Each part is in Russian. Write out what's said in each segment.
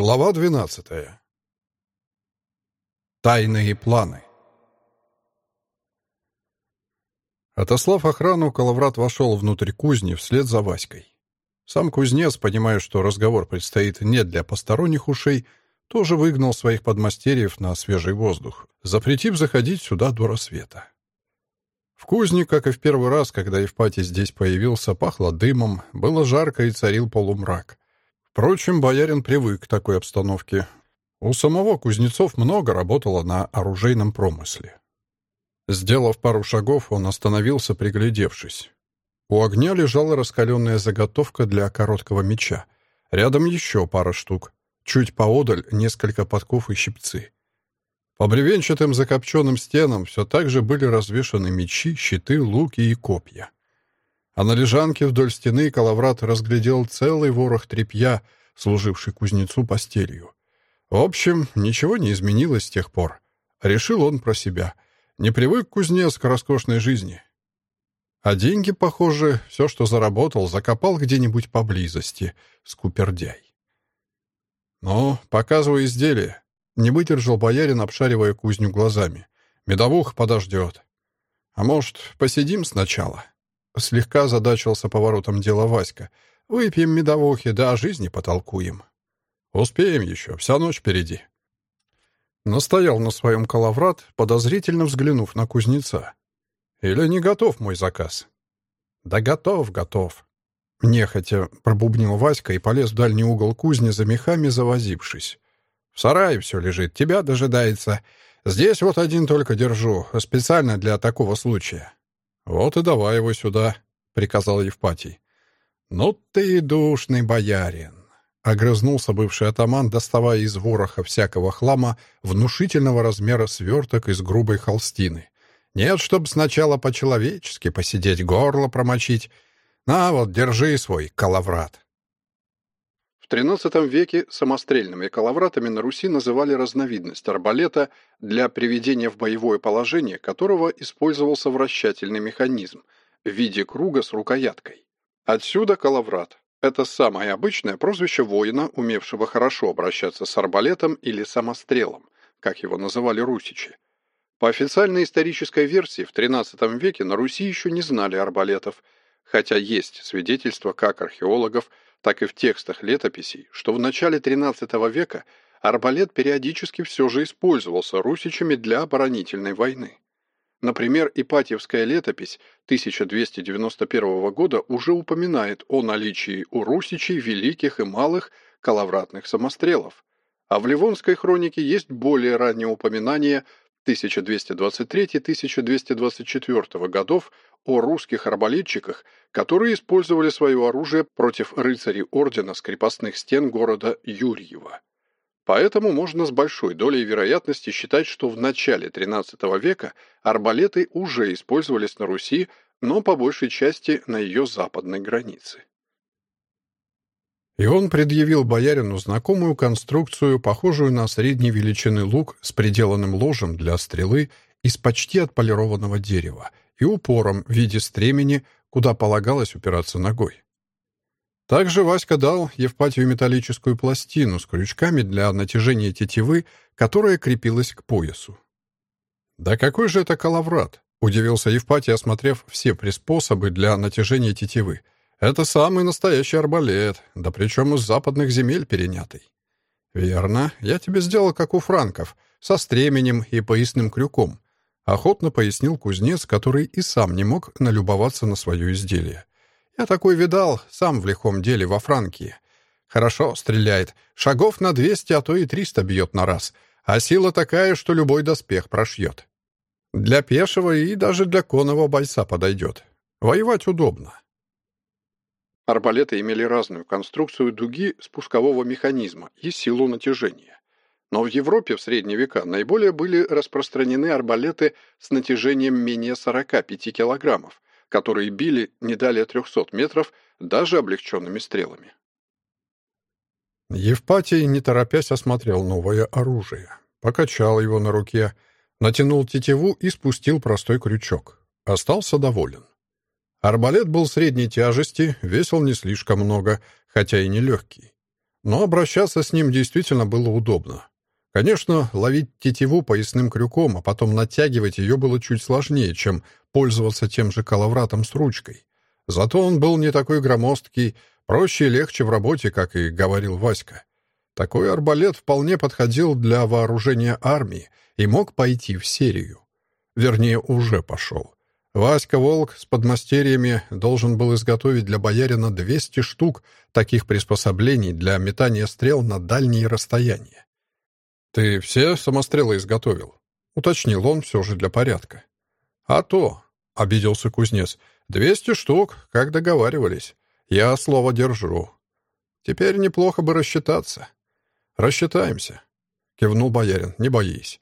Глава 12. Тайные планы. Отослав охрану, Калаврат вошел внутрь кузни вслед за Васькой. Сам кузнец, понимая, что разговор предстоит не для посторонних ушей, тоже выгнал своих подмастерьев на свежий воздух, запретив заходить сюда до рассвета. В кузне, как и в первый раз, когда Евпатий здесь появился, пахло дымом, было жарко и царил полумрак — Впрочем, боярин привык к такой обстановке. У самого Кузнецов много работало на оружейном промысле. Сделав пару шагов, он остановился, приглядевшись. У огня лежала раскаленная заготовка для короткого меча. Рядом еще пара штук. Чуть поодаль несколько подков и щипцы. По бревенчатым закопченным стенам все так же были развешаны мечи, щиты, луки и копья. А на лежанке вдоль стены Калаврат разглядел целый ворох тряпья, служивший кузнецу постелью. В общем, ничего не изменилось с тех пор. Решил он про себя. Не привык кузнец к роскошной жизни. А деньги, похоже, все, что заработал, закопал где-нибудь поблизости. Скупердяй. «Ну, показывай изделие», — не выдержал боярин, обшаривая кузню глазами. «Медовух подождет. А может, посидим сначала?» Слегка задачился поворотом дела Васька. «Выпьем медовухи, да о жизни потолкуем». «Успеем еще, вся ночь впереди». Настоял на своем калаврат, подозрительно взглянув на кузнеца. «Или не готов мой заказ?» «Да готов, готов». Нехотя пробубнил Васька и полез в дальний угол кузни за мехами, завозившись. «В сарае все лежит, тебя дожидается. Здесь вот один только держу, специально для такого случая». «Вот и давай его сюда», — приказал Евпатий. «Ну ты и душный боярин», — огрызнулся бывший атаман, доставая из вороха всякого хлама внушительного размера сверток из грубой холстины. «Нет, чтоб сначала по-человечески посидеть, горло промочить. На вот, держи свой калаврат». В XIII веке самострельными калавратами на Руси называли разновидность арбалета, для приведения в боевое положение которого использовался вращательный механизм в виде круга с рукояткой. Отсюда калаврат. Это самое обычное прозвище воина, умевшего хорошо обращаться с арбалетом или самострелом, как его называли русичи. По официальной исторической версии, в XIII веке на Руси еще не знали арбалетов, хотя есть свидетельства как археологов, так и в текстах летописей, что в начале XIII века арбалет периодически все же использовался русичами для оборонительной войны. Например, Ипатьевская летопись 1291 года уже упоминает о наличии у русичей великих и малых калавратных самострелов, а в Ливонской хронике есть более раннее упоминание 1223-1224 годов о русских арбалетчиках, которые использовали свое оружие против рыцарей ордена с крепостных стен города Юрьева. Поэтому можно с большой долей вероятности считать, что в начале XIII века арбалеты уже использовались на Руси, но по большей части на ее западной границе. И он предъявил боярину знакомую конструкцию, похожую на средней величины лук с приделанным ложем для стрелы из почти отполированного дерева и упором в виде стремени, куда полагалось упираться ногой. Также Васька дал Евпатию металлическую пластину с крючками для натяжения тетивы, которая крепилась к поясу. «Да какой же это калаврат?» — удивился Евпатий, осмотрев все приспособы для натяжения тетивы — это самый настоящий арбалет, да причем из западных земель перенятый. Верно, я тебе сделал, как у франков, со стременем и поясным крюком. Охотно пояснил кузнец, который и сам не мог налюбоваться на свое изделие. Я такой видал, сам в лихом деле во Франкии. Хорошо стреляет, шагов на двести, а то и триста бьет на раз, а сила такая, что любой доспех прошьет. Для пешего и даже для конного бойца подойдет. Воевать удобно. Арбалеты имели разную конструкцию дуги спускового механизма и силу натяжения. Но в Европе в средние века наиболее были распространены арбалеты с натяжением менее 45 килограммов, которые били не далее 300 метров даже облегченными стрелами. Евпатий, не торопясь, осмотрел новое оружие, покачал его на руке, натянул тетиву и спустил простой крючок. Остался доволен. Арбалет был средней тяжести, весил не слишком много, хотя и не легкий. но обращаться с ним действительно было удобно. Конечно, ловить тетиву поясным крюком, а потом натягивать ее было чуть сложнее, чем пользоваться тем же коловратом с ручкой. Зато он был не такой громоздкий, проще и легче в работе, как и говорил Васька. Такой арбалет вполне подходил для вооружения армии и мог пойти в серию. Вернее, уже пошел. Васька Волк с подмастерьями должен был изготовить для боярина 200 штук таких приспособлений для метания стрел на дальние расстояния. «Ты все самострелы изготовил?» — уточнил он все же для порядка. «А то», — обиделся кузнец, — «двести штук, как договаривались. Я слово держу. Теперь неплохо бы рассчитаться». «Рассчитаемся», — кивнул боярин, — «не боись».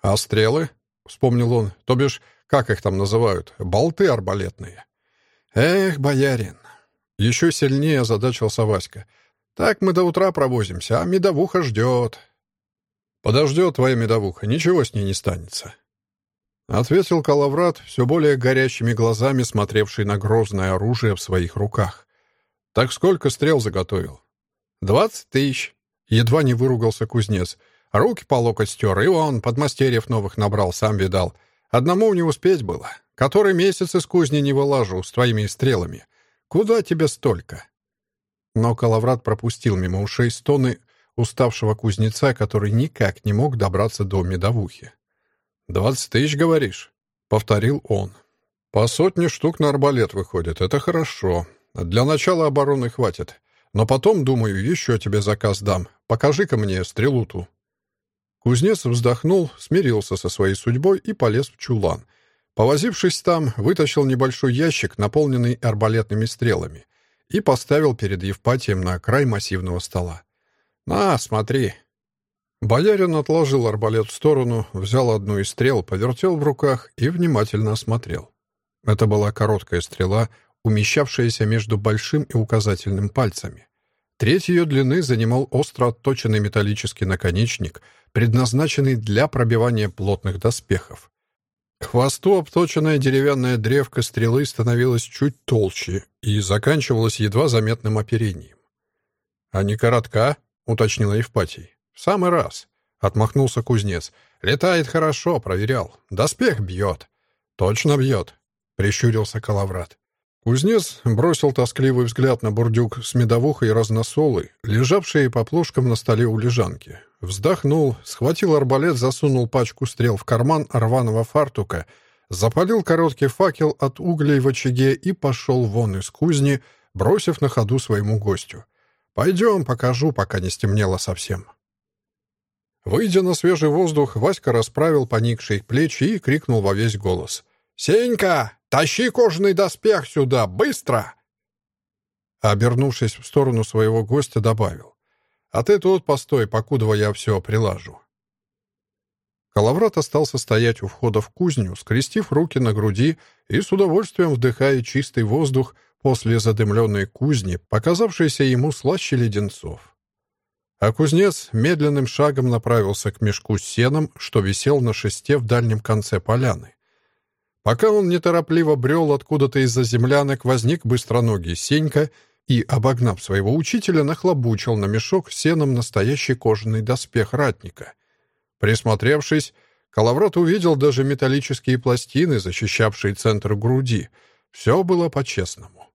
«А стрелы?» — вспомнил он, — «то бишь, как их там называют, болты арбалетные». «Эх, боярин!» Еще сильнее озадачился Васька. «Так мы до утра провозимся, а медовуха ждет». «Подождет твоя медовуха, ничего с ней не станется», — ответил Калаврат, все более горящими глазами смотревший на грозное оружие в своих руках. «Так сколько стрел заготовил?» «Двадцать тысяч», — едва не выругался кузнец. «Руки по локоть стер, и он подмастерьев новых набрал, сам видал. Одному не успеть было. Который месяц из кузни не вылажу с твоими стрелами. Куда тебе столько?» Но Калаврат пропустил мимо ушей стоны уставшего кузнеца, который никак не мог добраться до медовухи. «Двадцать тысяч, говоришь?» — повторил он. «По сотне штук на арбалет выходит. Это хорошо. Для начала обороны хватит. Но потом, думаю, еще тебе заказ дам. Покажи-ка мне стрелу ту». Кузнец вздохнул, смирился со своей судьбой и полез в чулан. Повозившись там, вытащил небольшой ящик, наполненный арбалетными стрелами, и поставил перед Евпатием на край массивного стола. «На, смотри». Боярин отложил арбалет в сторону, взял одну из стрел, повертел в руках и внимательно осмотрел. Это была короткая стрела, умещавшаяся между большим и указательным пальцами. Треть ее длины занимал остро отточенный металлический наконечник, предназначенный для пробивания плотных доспехов. К хвосту обточенная деревянная древка стрелы становилась чуть толще и заканчивалась едва заметным оперением. «А не коротка?» уточнила Евпатий. «В самый раз», — отмахнулся кузнец. «Летает хорошо, проверял. Доспех бьет». «Точно бьет», — прищурился Калаврат. Кузнец бросил тоскливый взгляд на бурдюк с медовухой и разносолой, лежавшие по плошкам на столе у лежанки. Вздохнул, схватил арбалет, засунул пачку стрел в карман рваного фартука, запалил короткий факел от углей в очаге и пошел вон из кузни, бросив на ходу своему гостю. «Пойдем, покажу, пока не стемнело совсем». Выйдя на свежий воздух, Васька расправил поникшие плечи и крикнул во весь голос. «Сенька, тащи кожаный доспех сюда, быстро!» Обернувшись в сторону своего гостя, добавил. «А ты тут постой, покуда я все прилажу». Калаврат остался стоять у входа в кузню, скрестив руки на груди и с удовольствием вдыхая чистый воздух, после задымленной кузни, показавшейся ему слаще леденцов. А кузнец медленным шагом направился к мешку с сеном, что висел на шесте в дальнем конце поляны. Пока он неторопливо брел откуда-то из-за землянок, возник быстроногий Сенька и, обогнав своего учителя, нахлобучил на мешок сеном настоящий кожаный доспех ратника. Присмотревшись, Калаврат увидел даже металлические пластины, защищавшие центр груди. Все было по-честному.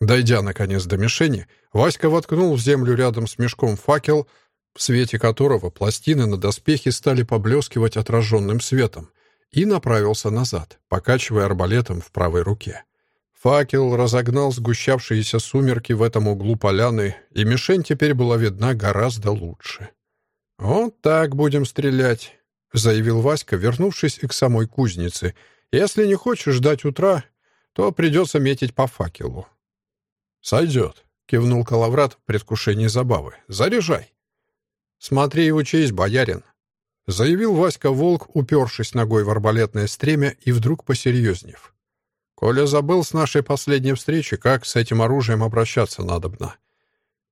Дойдя, наконец, до мишени, Васька воткнул в землю рядом с мешком факел, в свете которого пластины на доспехе стали поблескивать отраженным светом, и направился назад, покачивая арбалетом в правой руке. Факел разогнал сгущавшиеся сумерки в этом углу поляны, и мишень теперь была видна гораздо лучше. «Вот так будем стрелять», — заявил Васька, вернувшись к самой кузнице. «Если не хочешь ждать утра, то придется метить по факелу. «Сойдет», — кивнул Калаврат в предвкушении забавы. «Заряжай». «Смотри и учись, боярин», — заявил Васька Волк, упершись ногой в арбалетное стремя и вдруг посерьезнев. «Коля забыл с нашей последней встречи, как с этим оружием обращаться надобно».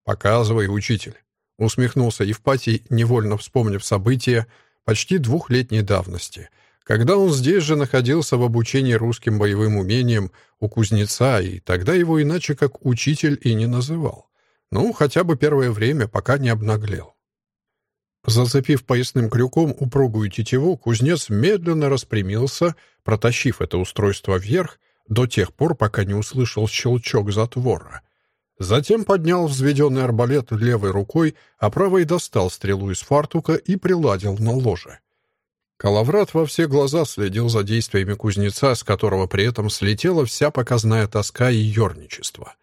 «Показывай, учитель», — усмехнулся Евпатий, невольно вспомнив события почти двухлетней давности — когда он здесь же находился в обучении русским боевым умениям у кузнеца, и тогда его иначе как учитель и не называл. Ну, хотя бы первое время, пока не обнаглел. Зацепив поясным крюком упругую тетиву, кузнец медленно распрямился, протащив это устройство вверх до тех пор, пока не услышал щелчок затвора. Затем поднял взведенный арбалет левой рукой, а правой достал стрелу из фартука и приладил на ложе. Калаврат во все глаза следил за действиями кузнеца, с которого при этом слетела вся показная тоска и ерничество.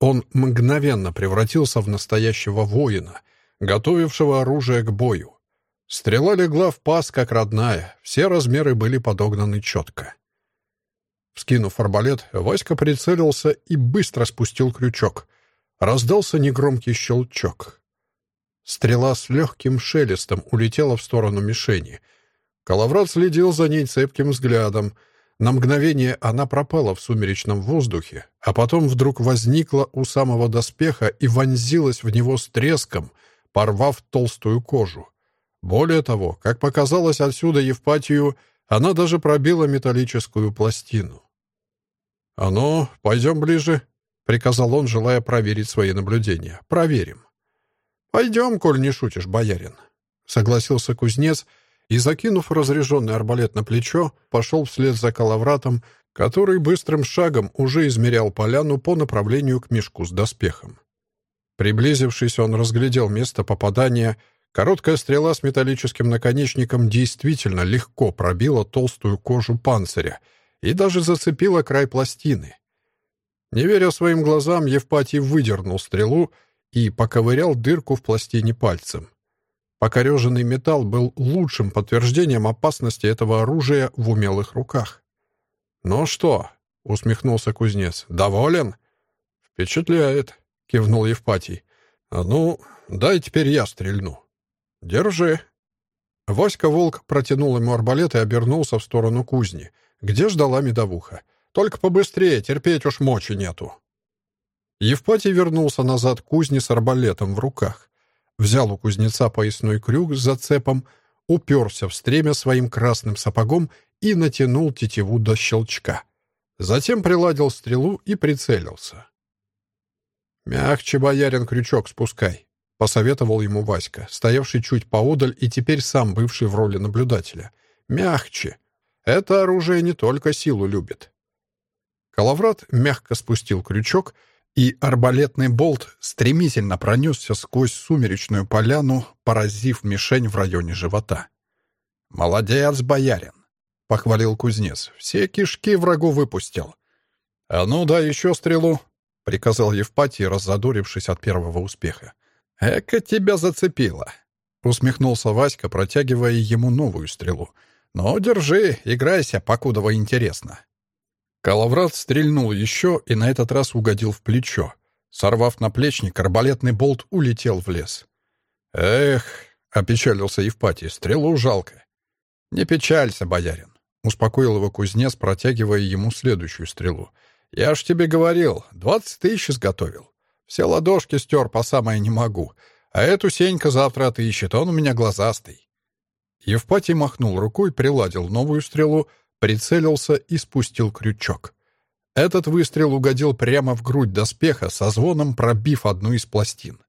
Он мгновенно превратился в настоящего воина, готовившего оружие к бою. Стрела легла в паз, как родная, все размеры были подогнаны четко. Вскинув арбалет, Васька прицелился и быстро спустил крючок. Раздался негромкий щелчок. Стрела с легким шелестом улетела в сторону мишени. Калаврат следил за ней цепким взглядом. На мгновение она пропала в сумеречном воздухе, а потом вдруг возникла у самого доспеха и вонзилась в него с треском, порвав толстую кожу. Более того, как показалось отсюда Евпатию, она даже пробила металлическую пластину. «А ну, пойдем ближе», — приказал он, желая проверить свои наблюдения. «Проверим». «Пойдем, коль не шутишь, боярин», — согласился кузнец и, закинув разряженный арбалет на плечо, пошел вслед за Калавратом, который быстрым шагом уже измерял поляну по направлению к мешку с доспехом. Приблизившись, он разглядел место попадания. Короткая стрела с металлическим наконечником действительно легко пробила толстую кожу панциря и даже зацепила край пластины. Не веря своим глазам, Евпатий выдернул стрелу и поковырял дырку в пластине пальцем. Покореженный металл был лучшим подтверждением опасности этого оружия в умелых руках. «Ну что?» — усмехнулся кузнец. «Доволен?» «Впечатляет», — кивнул Евпатий. «А ну, дай теперь я стрельну». «Держи». Васька Волк протянул ему арбалет и обернулся в сторону кузни, где ждала медовуха. «Только побыстрее, терпеть уж мочи нету». Евпатий вернулся назад к кузне с арбалетом в руках. Взял у кузнеца поясной крюк с зацепом, уперся в стремя своим красным сапогом и натянул тетиву до щелчка. Затем приладил стрелу и прицелился. «Мягче, боярин, крючок спускай», — посоветовал ему Васька, стоявший чуть поодаль и теперь сам бывший в роли наблюдателя. «Мягче. Это оружие не только силу любит». Калаврат мягко спустил крючок, и арбалетный болт стремительно пронесся сквозь сумеречную поляну, поразив мишень в районе живота. «Молодец, боярин!» — похвалил кузнец. «Все кишки врагу выпустил». «А ну, да еще стрелу!» — приказал Евпатий, раззадорившись от первого успеха. «Эка тебя зацепило!» — усмехнулся Васька, протягивая ему новую стрелу. «Ну, держи, играйся, покудово интересно». Калаврат стрельнул еще и на этот раз угодил в плечо. Сорвав наплечник, арбалетный болт улетел в лес. «Эх!» — опечалился Евпатий. «Стрелу жалко». «Не печалься, боярин», — успокоил его кузнец, протягивая ему следующую стрелу. «Я ж тебе говорил, двадцать тысяч изготовил. Все ладошки стер по самое не могу. А эту Сенька завтра отыщет, он у меня глазастый». Евпатий махнул рукой, приладил новую стрелу, прицелился и спустил крючок. Этот выстрел угодил прямо в грудь доспеха, со звоном пробив одну из пластин.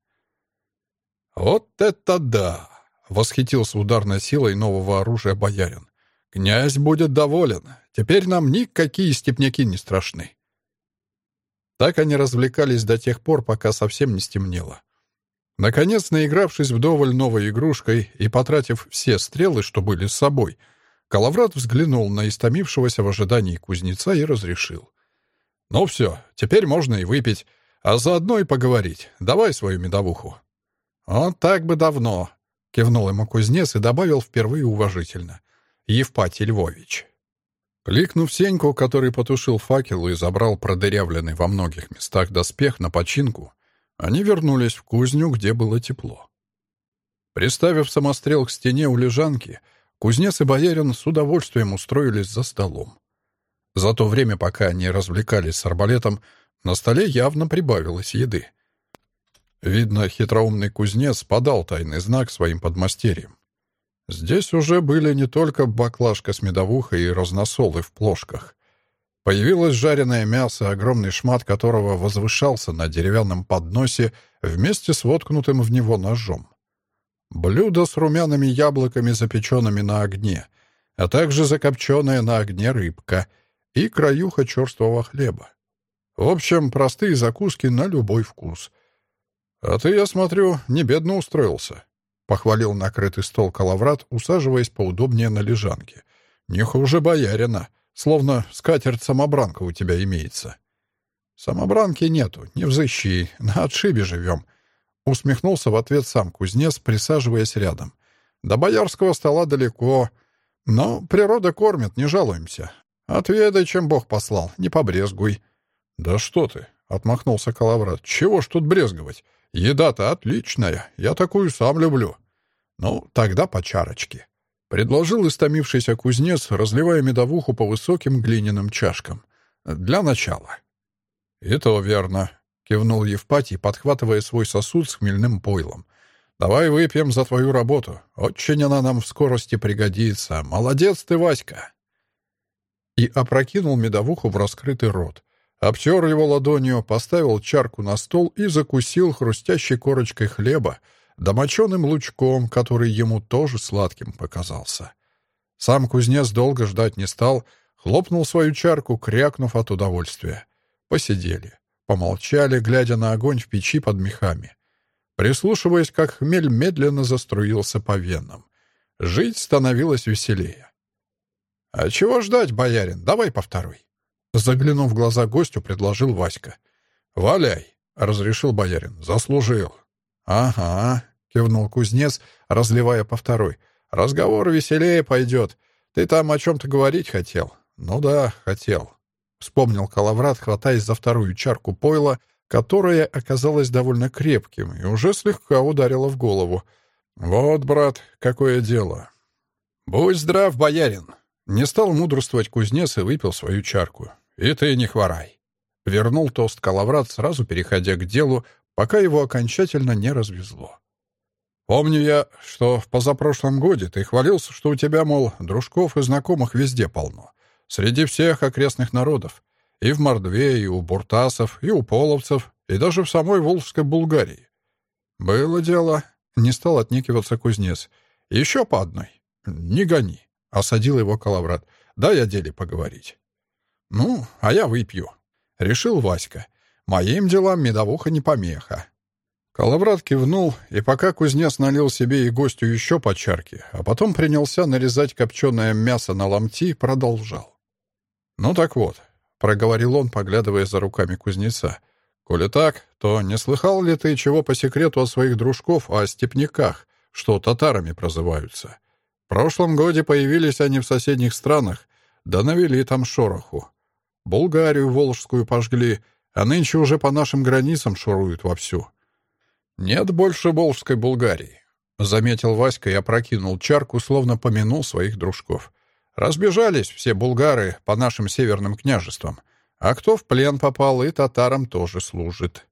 «Вот это да!» — восхитился ударной силой нового оружия боярин. «Князь будет доволен. Теперь нам никакие степняки не страшны». Так они развлекались до тех пор, пока совсем не стемнело. Наконец, наигравшись вдоволь новой игрушкой и потратив все стрелы, что были с собой, Калаврат взглянул на истомившегося в ожидании кузнеца и разрешил. «Ну все, теперь можно и выпить, а заодно и поговорить. Давай свою медовуху». «Он так бы давно», — кивнул ему кузнец и добавил впервые уважительно. «Евпатий Львович». Кликнув Сеньку, который потушил факел и забрал продырявленный во многих местах доспех на починку, они вернулись в кузню, где было тепло. Приставив самострел к стене у лежанки, кузнец и боярин с удовольствием устроились за столом. За то время, пока они развлекались с арбалетом, на столе явно прибавилось еды. Видно, хитроумный кузнец подал тайный знак своим подмастерьям. Здесь уже были не только баклажка с медовухой и разносолы в плошках. Появилось жареное мясо, огромный шмат которого возвышался на деревянном подносе вместе с воткнутым в него ножом. Блюдо с румяными яблоками, запеченными на огне, а также закопченная на огне рыбка и краюха черствого хлеба. В общем, простые закуски на любой вкус. «А ты, я смотрю, не бедно устроился», — похвалил накрытый стол Калаврат, усаживаясь поудобнее на лежанке. «Не хуже боярина, словно скатерть-самобранка у тебя имеется». «Самобранки нету, не взыщи, на отшибе живем», — усмехнулся в ответ сам кузнец, присаживаясь рядом. «До боярского стола далеко, но природа кормит, не жалуемся. Отведай, чем Бог послал, не побрезгуй». «Да что ты!» — отмахнулся Калаврат. «Чего ж тут брезговать? Еда-то отличная, я такую сам люблю». «Ну, тогда по чарочке», — предложил истомившийся кузнец, разливая медовуху по высоким глиняным чашкам. «Для начала». «И то верно», — кивнул Евпатий, подхватывая свой сосуд с хмельным пойлом. «Давай выпьем за твою работу. Очень она нам в скорости пригодится. Молодец ты, Васька!» И опрокинул медовуху в раскрытый рот. Обтер его ладонью, поставил чарку на стол и закусил хрустящей корочкой хлеба, домоченным лучком, который ему тоже сладким показался. Сам кузнец долго ждать не стал, хлопнул свою чарку, крякнув от удовольствия. Посидели, помолчали, глядя на огонь в печи под мехами. Прислушиваясь, как хмель медленно заструился по венам. Жить становилось веселее. «А чего ждать, боярин? Давай по второй». Заглянув в глаза гостю, предложил Васька. «Валяй!» — разрешил боярин. «Заслужил». «Ага», — кивнул кузнец, разливая по второй. «Разговор веселее пойдет. Ты там о чем-то говорить хотел?» «Ну да, хотел», — вспомнил Калаврат, хватаясь за вторую чарку пойла, которая оказалась довольно крепким и уже слегка ударила в голову. «Вот, брат, какое дело!» «Будь здрав, боярин!» Не стал мудрствовать кузнец и выпил свою чарку. «И ты не хворай!» Вернул тост Калаврат, сразу переходя к делу, пока его окончательно не развезло. «Помню я, что в позапрошлом годе ты хвалился, что у тебя, мол, дружков и знакомых везде полно. Среди всех окрестных народов. И в Мордве, и у буртасов, и у половцев, и даже в самой Волжской Булгарии. Было дело. Не стал отнекиваться кузнец. Еще по одной. Не гони. Осадил его Калаврат. Дай о деле поговорить. «Ну, а я выпью», — решил Васька. «Моим делам медовуха не помеха». Коловрат кивнул, и пока кузнец налил себе и гостю еще по чарке, а потом принялся нарезать копченое мясо на ломти, продолжал. «Ну так вот», — проговорил он, поглядывая за руками кузнеца, «коли так, то не слыхал ли ты чего по секрету от своих дружков о степняках, что татарами прозываются? В прошлом годе появились они в соседних странах, да навели там шороху. Болгарию волжскую пожгли, а нынче уже по нашим границам шуруют вовсю. Нет больше волжской Булгарии, — заметил Васька и опрокинул чарку, словно помянул своих дружков. Разбежались все булгары по нашим северным княжествам, а кто в плен попал, и татарам тоже служит.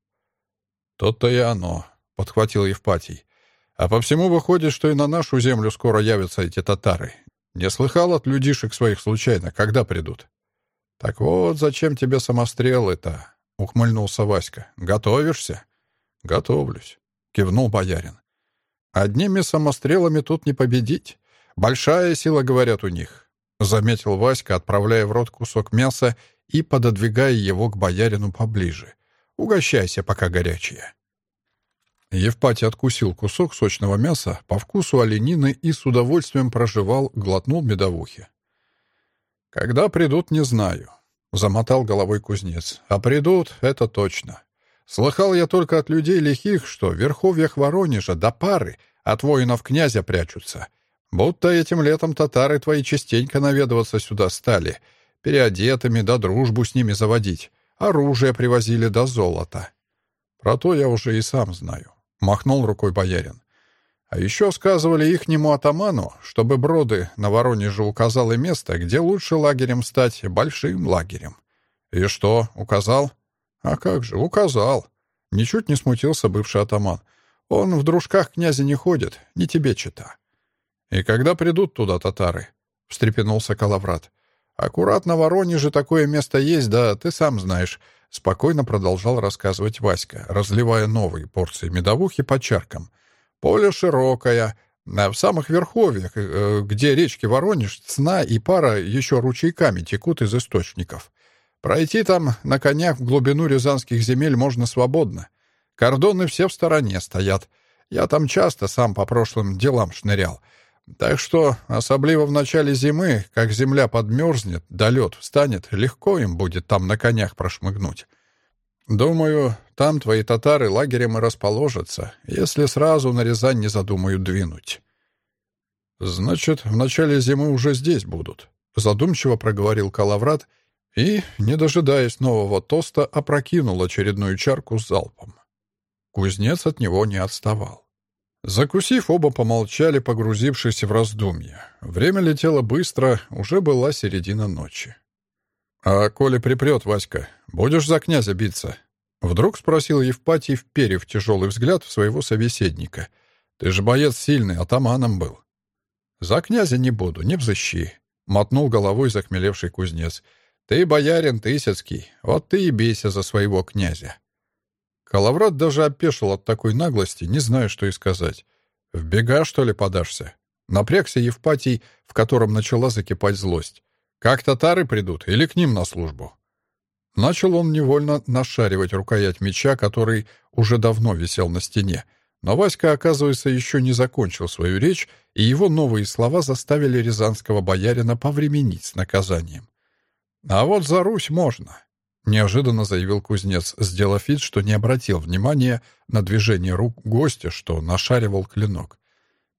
«То-то и оно», — подхватил Евпатий. «А по всему выходит, что и на нашу землю скоро явятся эти татары. Не слыхал от людишек своих случайно, когда придут?» «Так вот, зачем тебе самострелы-то?» — ухмыльнулся Васька. «Готовишься?» «Готовлюсь», — кивнул боярин. «Одними самострелами тут не победить. Большая сила, говорят, у них», — заметил Васька, отправляя в рот кусок мяса и пододвигая его к боярину поближе. «Угощайся, пока горячее». Евпатий откусил кусок сочного мяса по вкусу оленины и с удовольствием прожевал, глотнул медовухи. «Когда придут, не знаю», — замотал головой кузнец. «А придут, это точно. Слыхал я только от людей лихих, что в верховьях Воронежа до пары от воинов князя прячутся. Будто этим летом татары твои частенько наведываться сюда стали, переодетыми да дружбу с ними заводить, оружие привозили до золота. Про то я уже и сам знаю», — махнул рукой боярин. А еще сказывали ихнему атаману, чтобы Броды на Воронеже указал и место, где лучше лагерем стать большим лагерем. И что, указал? А как же, указал. Ничуть не смутился бывший атаман. Он в дружках князя не ходит, не тебе чита. И когда придут туда татары? Встрепенулся Калаврат. Аккуратно Воронеже такое место есть, да ты сам знаешь», — спокойно продолжал рассказывать Васька, разливая новые порции медовухи по чаркам. «Поле широкое, а в самых верховьях, э, где речки Воронеж, Цна и Пара еще ручейками текут из источников. Пройти там на конях в глубину рязанских земель можно свободно. Кордоны все в стороне стоят. Я там часто сам по прошлым делам шнырял». Так что, особливо в начале зимы, как земля подмерзнет, да лед встанет, легко им будет там на конях прошмыгнуть. Думаю, там твои татары лагерем и расположатся, если сразу на Рязань не задумают двинуть. Значит, в начале зимы уже здесь будут, задумчиво проговорил Калаврат и, не дожидаясь нового тоста, опрокинул очередную чарку с залпом. Кузнец от него не отставал. Закусив, оба помолчали, погрузившись в раздумья. Время летело быстро, уже была середина ночи. «А коли припрет, Васька, будешь за князя биться?» Вдруг спросил Евпатий, вперев тяжелый взгляд в своего собеседника. «Ты же боец сильный, атаманом был». «За князя не буду, не взыщи», — мотнул головой захмелевший кузнец. «Ты боярин Тысяцкий, вот ты и бейся за своего князя». Калаврат даже опешил от такой наглости, не зная, что и сказать. «В бега, что ли, подашься?» Напрягся Евпатий, в котором начала закипать злость. «Как татары придут или к ним на службу?» Начал он невольно нашаривать рукоять меча, который уже давно висел на стене. Но Васька, оказывается, еще не закончил свою речь, и его новые слова заставили рязанского боярина повременить с наказанием. «А вот за Русь можно. Неожиданно заявил кузнец, сделав вид, что не обратил внимания на движение рук гостя, что нашаривал клинок.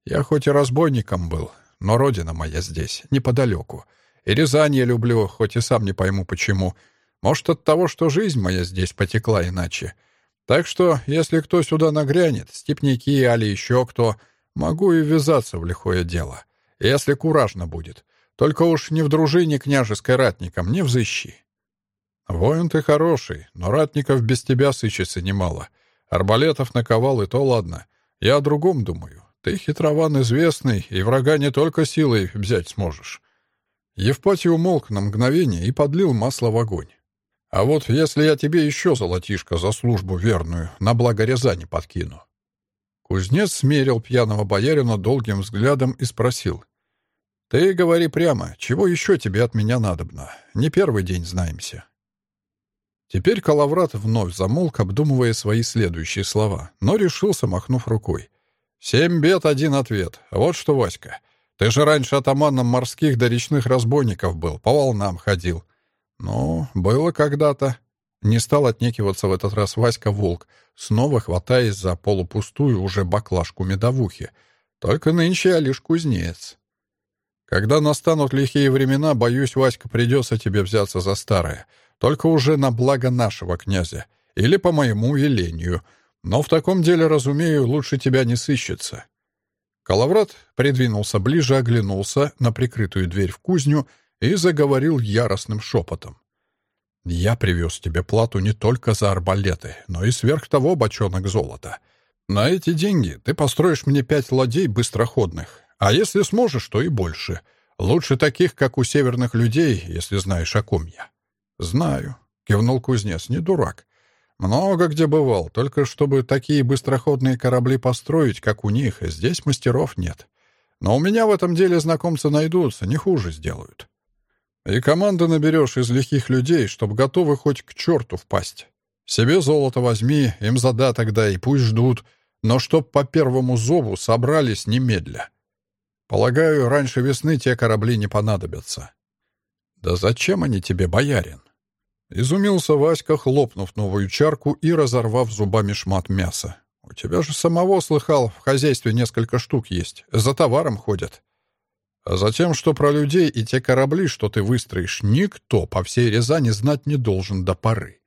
«Я хоть и разбойником был, но родина моя здесь, неподалеку. И Рязань я люблю, хоть и сам не пойму почему. Может, от того, что жизнь моя здесь потекла иначе. Так что, если кто сюда нагрянет, степняки али еще кто, могу и ввязаться в лихое дело. Если куражно будет. Только уж не в дружине княжеской ратником, не взыщи. «Воин ты хороший, но ратников без тебя сыщется немало. Арбалетов наковал, и то ладно. Я о другом думаю. Ты хитрован известный, и врага не только силой взять сможешь». Евпатий умолк на мгновение и подлил масло в огонь. «А вот если я тебе еще золотишко за службу верную на благо Рязани подкину?» Кузнец смерил пьяного боярина долгим взглядом и спросил. «Ты говори прямо, чего еще тебе от меня надобно? Не первый день знаемся». Теперь Калаврат вновь замолк, обдумывая свои следующие слова, но решился, махнув рукой. «Семь бед, один ответ. Вот что, Васька, ты же раньше атаманом морских до речных разбойников был, по волнам ходил». «Ну, было когда-то». Не стал отнекиваться в этот раз Васька Волк, снова хватаясь за полупустую уже баклажку медовухи. «Только нынче я лишь кузнец». «Когда настанут лихие времена, боюсь, Васька, придется тебе взяться за старое» только уже на благо нашего князя, или по моему велению. Но в таком деле, разумею, лучше тебя не сыщется». Калаврат придвинулся ближе, оглянулся на прикрытую дверь в кузню и заговорил яростным шепотом. «Я привез тебе плату не только за арбалеты, но и сверх того бочонок золота. На эти деньги ты построишь мне пять ладей быстроходных, а если сможешь, то и больше. Лучше таких, как у северных людей, если знаешь, о ком я. «Знаю», — кивнул кузнец, — «не дурак. Много где бывал, только чтобы такие быстроходные корабли построить, как у них, здесь мастеров нет. Но у меня в этом деле знакомцы найдутся, не хуже сделают. И команды наберешь из лихих людей, чтоб готовы хоть к черту впасть. Себе золото возьми, им задаток дай, пусть ждут, но чтоб по первому зову собрались немедля. Полагаю, раньше весны те корабли не понадобятся. Да зачем они тебе, боярин? Изумился Васька, хлопнув новую чарку и разорвав зубами шмат мяса. «У тебя же самого, слыхал, в хозяйстве несколько штук есть. За товаром ходят». «А затем, что про людей и те корабли, что ты выстроишь, никто по всей Рязани знать не должен до поры.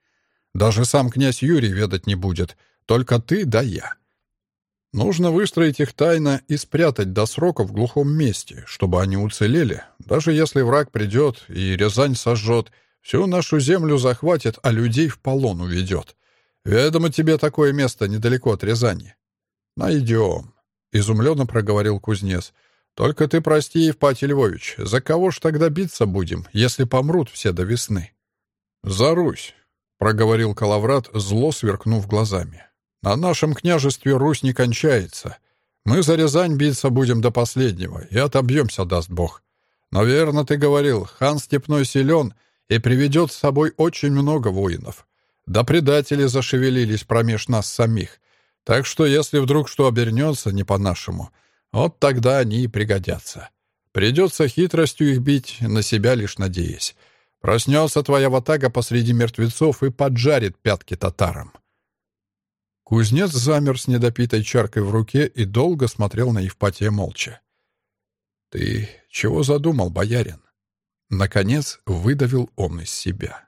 Даже сам князь Юрий ведать не будет, только ты да я. Нужно выстроить их тайно и спрятать до срока в глухом месте, чтобы они уцелели, даже если враг придет и Рязань сожжет, Всю нашу землю захватит, а людей в полон уведет. Ведомо тебе такое место недалеко от Рязани». «Найдем», — изумленно проговорил кузнец. Только ты прости, Евпатий Львович, за кого ж тогда биться будем, если помрут все до весны?» «За Русь», — проговорил Калаврат, зло сверкнув глазами. «На нашем княжестве Русь не кончается. Мы за Рязань биться будем до последнего и отобьемся, даст Бог. Но верно ты говорил, хан Степной силен и приведет с собой очень много воинов. Да предатели зашевелились промеж нас самих. Так что если вдруг что обернется не по-нашему, вот тогда они и пригодятся. Придется хитростью их бить, на себя лишь надеясь. Проснется твоя ватага посреди мертвецов и поджарит пятки татарам. Кузнец замер с недопитой чаркой в руке и долго смотрел на Евпатия молча. «Ты чего задумал, боярин?» Наконец выдавил он из себя.